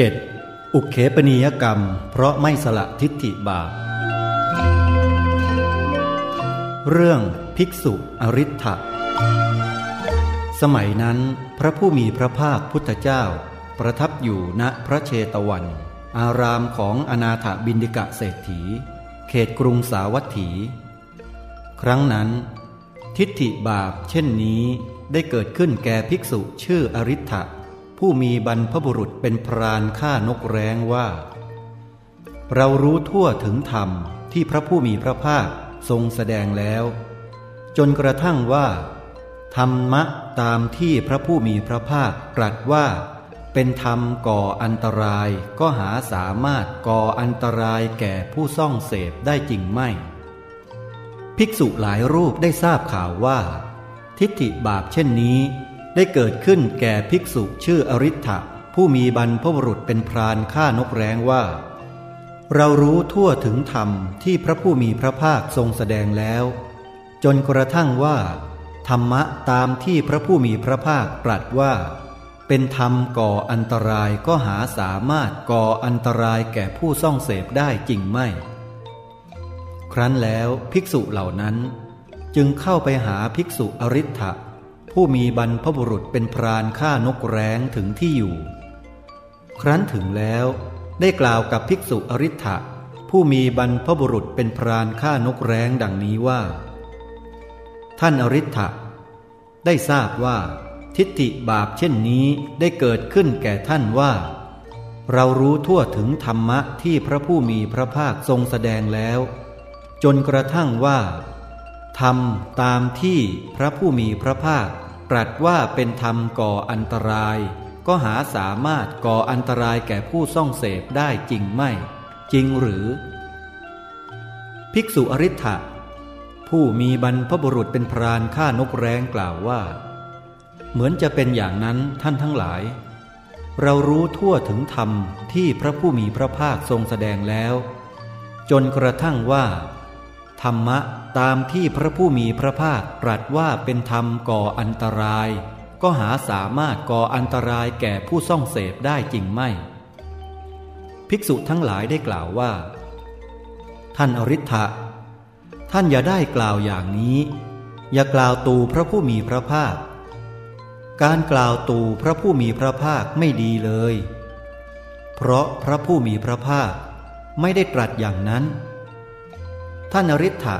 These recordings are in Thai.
7. อุเขปนิยกรรม เพราะไม่สละทิฏฐิบาป เรื่องภิกษุอริ t ะสมัยนั้นพระผู้มีพระภาคพุทธเจ้า ประทับอยู่ณพระเชตวัน อารามของอนาถบินดิกะเศรษฐี เขตกรุงสาวัตถี ครั้งนั้น ทิฏฐิบาปเช่นนี้ได้เกิดขึ้นแก่ภิกษุชื่ออริ t ะ ผู้มีบรรพบุรุษเป็นพรานฆ่านกแร้งว่า เรารู้ทั่วถึงธรรมที่พระผู้มีพระภาคทรงแสดงแล้ว จนกระทั่งว่า ธรรมะตามที่พระผู้มีพระภาคตรัสว่า เป็นธรรมก่ออันตรายก็หาสามารถก่ออันตรายแก่ผู้ซ่องเสพได้จริงไม่ ภิกษุหลายรูปได้ทราบข่าวว่า ทิฏฐิบาปเช่นนี้ ได้เกิดขึ้นแก่ภิกษุชื่ออริ t ะผู้มีบรรพบุรุษเป็นพรานฆ่านกแร้งว่า เรารู้ทั่วถึงธรรมที่พระผู้มีพระภาคทรงแสดงแล้ว จนกระทั่งว่า ธรรมะตามที่พระผู้มีพระภาคตรัสว่า เป็นธรรมก่ออันตรายก็หาสามารถก่ออันตรายแก่ผู้ซ่องเสพได้จริงไม่ ครั้นแล้วภิกษุเหล่านั้น จึงเข้าไปหาภิกษุอริ t ะ ผู้มีบรรพบุรุษเป็นพรานฆ่านกแร้งถึงที่อยู่ ครั้นถึงแล้วได้กล่าวกับภิกษุอริ t ะผู้มีบรรพบุรุษเป็นพรานฆ่านกแร้งดังนี้ว่า ท่านอริ t ะได้ทราบว่า ทิฏฐิบาปเช่นนี้ได้เกิดขึ้นแก่ท่านว่า เรารู้ทั่วถึงธรรมะที่พระผู้มีพระภาคทรงแสดงแล้ว จนกระทั่งว่า ทำตามที่พระผู้มีพระภาค ตรัสว่าเป็นธรรมก่ออันตราย ก็หาสามารถก่ออันตรายแก่ผู้ซ่องเสพได้จริงไม่ จริงหรือ ภิกษุอริ t ะผู้มีบรรพบุรุษเป็นพรานฆ่านกแร้งกล่าวว่า เหมือนจะเป็นอย่างนั้นท่านทั้งหลาย เรารู้ทั่วถึงธรรมที่พระผู้มีพระภาคทรงแสดงแล้ว จนกระทั่งว่า ธรรมะตามที่พระผู้มีพระภาคตรัสว่าเป็นธรรมก่ออันตราย ก็หาสามารถก่ออันตรายแก่ผู้ซ่องเสพได้จริงไม่ ภิกษุทั้งหลายได้กล่าวว่า ท่านอริ t ะท่านอย่าได้กล่าวอย่างนี้ อย่ากล่าวตูพระผู้มีพระภาค การกล่าวตูพระผู้มีพระภาคไม่ดีเลย เพราะพระผู้มีพระภาคไม่ได้ตรัสอย่างนั้น ท่านอริ t ะ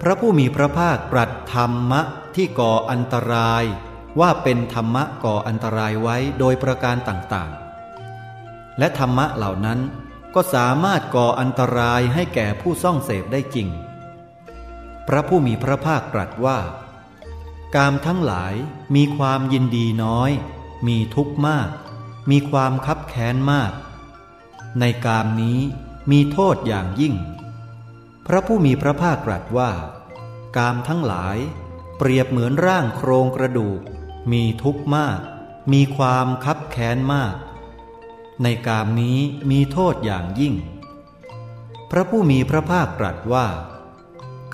พระผู้มีพระภาคตรัสธรรมะที่ก่ออันตรายว่าเป็นธรรมะก่ออันตรายไว้โดยประการต่างๆ และธรรมะเหล่านั้นก็สามารถก่ออันตรายให้แก่ผู้ซ่องเสพได้จริง พระผู้มีพระภาคตรัสว่า กามทั้งหลายมีความยินดีน้อย มีทุกข์มาก มีความคับแค้นมาก ในกามนี้มีโทษอย่างยิ่ง พระผู้มีพระภาคตรัสว่า กามทั้งหลาย เปรียบเหมือนร่างโครงกระดูก มีทุกข์มาก มีความคับแค้นมาก ในกามนี้มีโทษอย่างยิ่ง พระผู้มีพระภาคตรัสว่า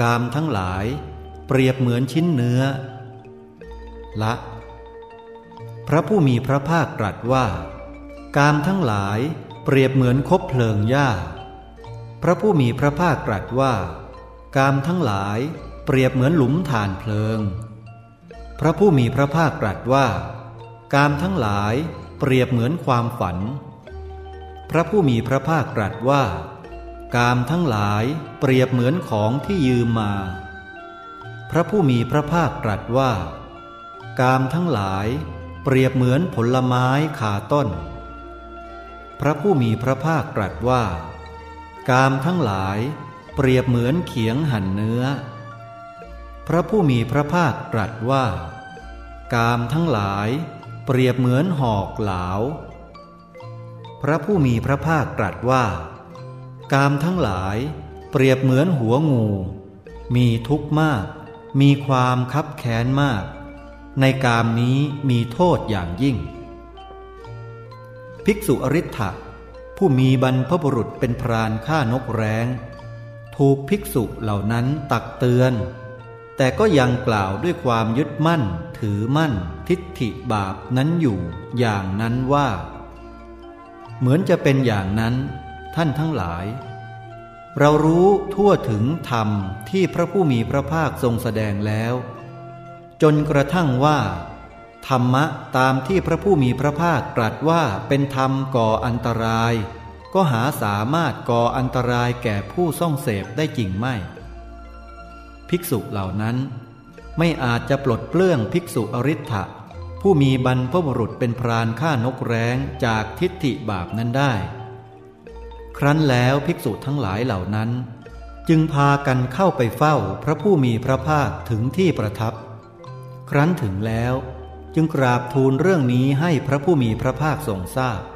กามทั้งหลาย เปรียบเหมือนชิ้นเนื้อ ละ พระผู้มีพระภาคตรัสว่า กามทั้งหลายเปรียบเหมือนคบเพลิงหญ้า พระผู้มีพระภาคตรัสว่า กามทั้งหลายเปรียบเหมือนหลุมฐานเพลิง พระผู้มีพระภาคตรัสว่า กามทั้งหลายเปรียบเหมือนความฝัน พระผู้มีพระภาคตรัสว่า กามทั้งหลายเปรียบเหมือนของที่ยืมมา พระผู้มีพระภาคตรัสว่า กามทั้งหลายเปรียบเหมือนผลไม้ขาต้น พระผู้มีพระภาคตรัสว่า กามทั้งหลายเปรียบเหมือนเขียงหั่นเนื้อ พระผู้มีพระภาคตรัสว่า กามทั้งหลายเปรียบเหมือนหอกเหลา พระผู้มีพระภาคตรัสว่า กามทั้งหลายเปรียบเหมือนหัวงู มีทุกข์มาก มีความคับแค้นมาก ในกามนี้มีโทษอย่างยิ่ง ภิกษุอริ t ะ ผู้มีบรรพบุรุษเป็นพรานฆ่านกแร้ง ถูกภิกษุเหล่านั้นตักเตือน แต่ก็ยังกล่าวด้วยความยึดมั่น ถือมั่น ทิฏฐิบาปนั้นอยู่อย่างนั้นว่า เหมือนจะเป็นอย่างนั้นท่านทั้งหลาย เรารู้ทั่วถึงธรรมที่พระผู้มีพระภาคทรงแสดงแล้ว จนกระทั่งว่า ธรรมะตามที่พระผู้มีพระภาคตรัสว่าเป็นธรรมก่ออันตราย ก็หาสามารถก่ออันตรายแก่ผู้ส่องเสพได้จริงไม่ ภิกษุเหล่านั้น ไม่อาจจะปลดเปลื้องภิกษุอริ t ะผู้มีบรรพบุรุษเป็นพรานฆ่านกแร้งจากทิฏฐิบาปนั้นได้ ครั้นแล้วภิกษุทั้งหลายเหล่านั้น จึงพากันเข้าไปเฝ้าพระผู้มีพระภาคถึงที่ประทับ ครั้นถึงแล้ว จึงกราบทูลเรื่องนี้ให้พระผู้มีพระภาคทรงทราบ